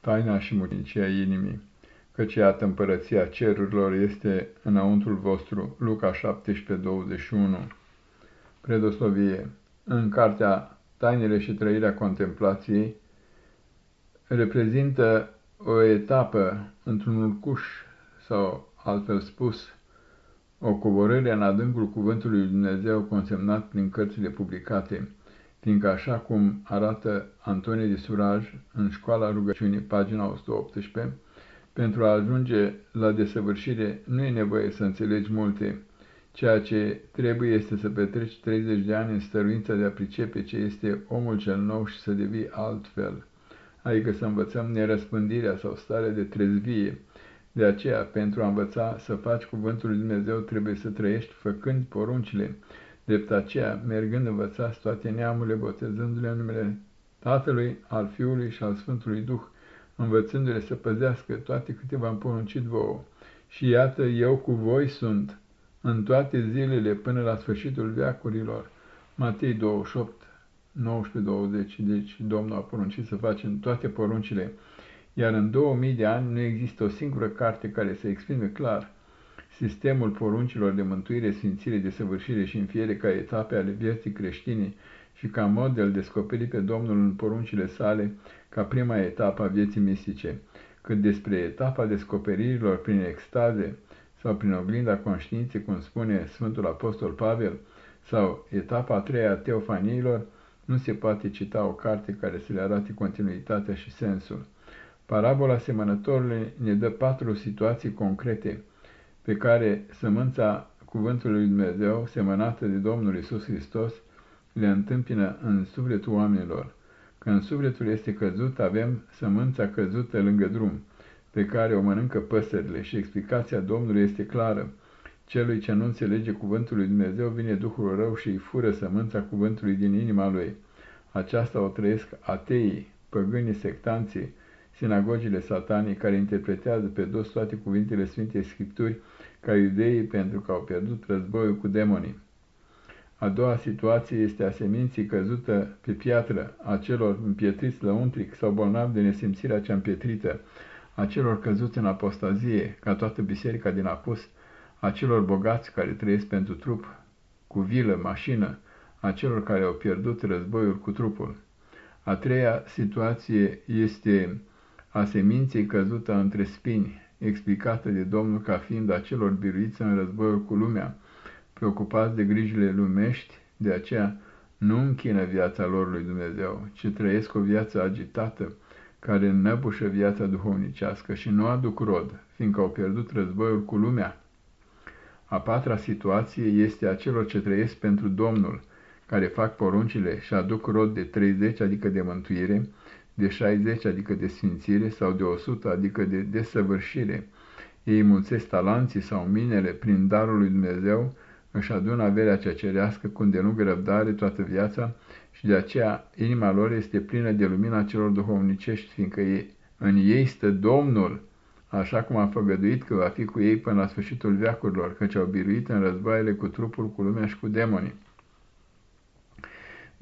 taina și mucinia inimii, căci iată împărăția cerurilor este înăuntrul vostru. Luca 17:21 Predoslovie În cartea Tainele și trăirea contemplației reprezintă o etapă într-un urcuș sau, altfel spus, o coborâre în adâncul cuvântului lui Dumnezeu consemnat prin cărțile publicate, fiindcă așa cum arată Antonie de Suraj în școala rugăciunii, pagina 118, pentru a ajunge la desăvârșire nu e nevoie să înțelegi multe, ceea ce trebuie este să petreci 30 de ani în stăruința de a pricepe ce este omul cel nou și să devii altfel, adică să învățăm nerăspândirea sau starea de trezvie. De aceea, pentru a învăța să faci cuvântul lui Dumnezeu, trebuie să trăiești făcând poruncile, Drept aceea, mergând învățați toate neamurile, botezându-le în numele Tatălui, al Fiului și al Sfântului Duh, învățându-le să păzească toate câte v-am poruncit vouă. Și iată, eu cu voi sunt în toate zilele până la sfârșitul veacurilor. Matei 28, 19-20, deci Domnul a poruncit să facem toate poruncile, iar în 2000 de ani nu există o singură carte care să exprime clar sistemul poruncilor de mântuire, sfințire, de săvârșire și înfiere ca etape ale vieții creștine și ca model descoperit pe Domnul în poruncile sale ca prima etapă a vieții mistice, cât despre etapa descoperirilor prin extaze sau prin oglinda conștiinței, cum spune Sfântul Apostol Pavel, sau etapa a treia a teofaniilor, nu se poate cita o carte care să le arate continuitatea și sensul. Parabola semănătorului ne dă patru situații concrete, pe care sămânța cuvântului lui Dumnezeu, semănată de Domnul Isus Hristos, le întâmpină în sufletul oamenilor. Când sufletul este căzut, avem sămânța căzută lângă drum, pe care o mănâncă păsările și explicația Domnului este clară. Celui ce nu înțelege cuvântul lui Dumnezeu vine Duhul rău și îi fură sămânța cuvântului din inima lui. Aceasta o trăiesc ateii, păgânii, sectanții, sinagogile satanii care interpretează pe dos toate cuvintele Sfintei Scripturi ca iudeii pentru că au pierdut războiul cu demonii. A doua situație este a seminții căzută pe piatră, a celor împietriți lăuntric sau bolnavi de nesimțirea cea împietrită, a celor căzuți în apostazie, ca toată biserica din apus, a celor bogați care trăiesc pentru trup, cu vilă, mașină, a celor care au pierdut războiul cu trupul. A treia situație este a seminței căzută între spini, explicată de Domnul ca fiind acelor biruiți în războiul cu lumea, preocupați de grijile lumești, de aceea nu închină viața lor lui Dumnezeu, ci trăiesc o viață agitată, care înnăbușă viața duhovnicească și nu aduc rod, fiindcă au pierdut războiul cu lumea. A patra situație este a celor ce trăiesc pentru Domnul, care fac poruncile și aduc rod de 30, adică de mântuire, de 60, adică de sfințire, sau de 100, adică de desăvârșire. Ei mulțesc talanții sau minele prin darul lui Dumnezeu, își adună averea cea cerească cu îndelungă răbdare toată viața și de aceea inima lor este plină de lumina celor duhovnicești, fiindcă ei, în ei stă Domnul, așa cum a făgăduit că va fi cu ei până la sfârșitul veacurilor, căci au biruit în războaiele cu trupul, cu lumea și cu demonii.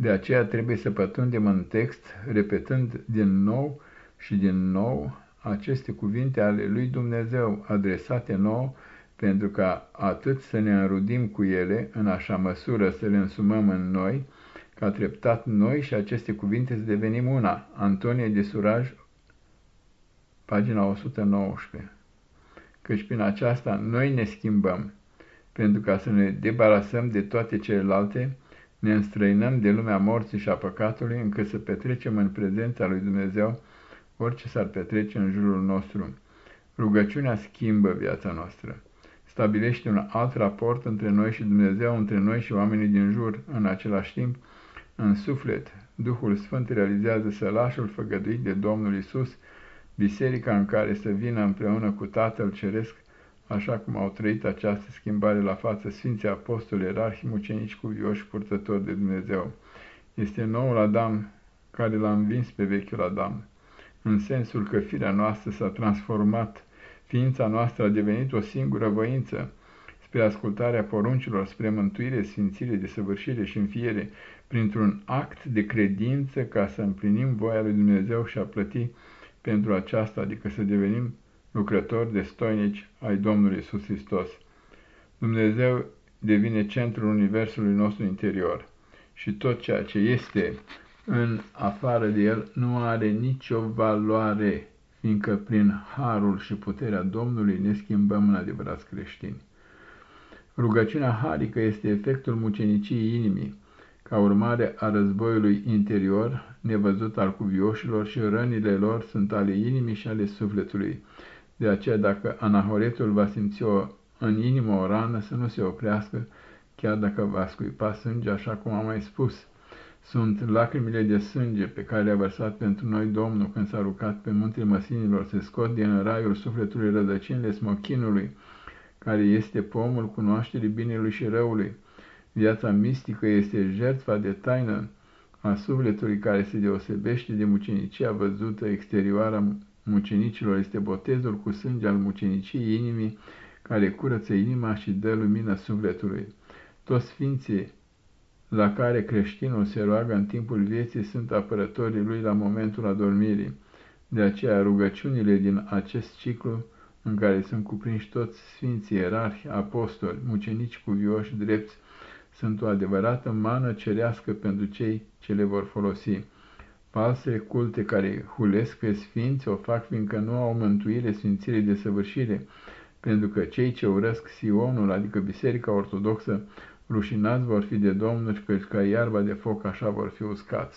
De aceea trebuie să pătrundem în text, repetând din nou și din nou aceste cuvinte ale lui Dumnezeu adresate nouă, pentru ca atât să ne înrudim cu ele, în așa măsură să le însumăm în noi, ca treptat noi și aceste cuvinte să devenim una. Antonie de Suraj, pagina 119. Căci prin aceasta noi ne schimbăm, pentru ca să ne debarasăm de toate celelalte, ne înstrăinăm de lumea morții și a păcatului, încât să petrecem în prezența lui Dumnezeu orice s-ar petrece în jurul nostru. Rugăciunea schimbă viața noastră. Stabilește un alt raport între noi și Dumnezeu, între noi și oamenii din jur, în același timp, în suflet. Duhul Sfânt realizează sălașul făgăduit de Domnul Isus, biserica în care să vină împreună cu Tatăl Ceresc așa cum au trăit această schimbare la față Sfinții Apostoli, Erarhi, Mucenici, Cuvioși, Purtători de Dumnezeu. Este noul Adam care l-a învins pe vechiul Adam, în sensul că firea noastră s-a transformat, ființa noastră a devenit o singură voință, spre ascultarea poruncilor, spre mântuire, sfințire, desăvârșire și înfiere, printr-un act de credință ca să împlinim voia lui Dumnezeu și a plăti pentru aceasta, adică să devenim lucrători destoinici ai Domnului Iisus Hristos. Dumnezeu devine centrul universului nostru interior și tot ceea ce este în afară de el nu are nicio valoare, fiindcă prin harul și puterea Domnului ne schimbăm în adevărați creștini. Rugăciunea harică este efectul muceniciei inimii, ca urmare a războiului interior, nevăzut al cuvioșilor și rănile lor sunt ale inimii și ale sufletului. De aceea, dacă anahoretul va simți o, în inimă o rană, să nu se oprească, chiar dacă va scuipa sânge, așa cum am mai spus. Sunt lacrimile de sânge pe care le-a vărsat pentru noi Domnul când s-a rugat pe muntele măsinilor, se scot din raiul sufletului rădăcinile smochinului, care este pomul cunoașterii binelui și răului. Viața mistică este jertfa de taină a sufletului care se deosebește de mucenicia văzută exterioară a mucenicilor, este botezul cu sânge al muceniciei inimii, care curăță inima și dă lumină sufletului. Toți sfinții la care creștinul se roagă în timpul vieții sunt apărătorii lui la momentul adormirii. De aceea rugăciunile din acest ciclu în care sunt cuprinși toți sfinții ierarhi, apostoli, mucenici cuvioși, drepți, sunt o adevărată mană cerească pentru cei ce le vor folosi. Falsele culte care hulesc pe sfinți o fac fiindcă nu au mântuire, sfințire de săvârșire, pentru că cei ce urăsc Sionul, adică Biserica Ortodoxă, rușinați vor fi de Domnul și că ca iarba de foc așa vor fi uscați.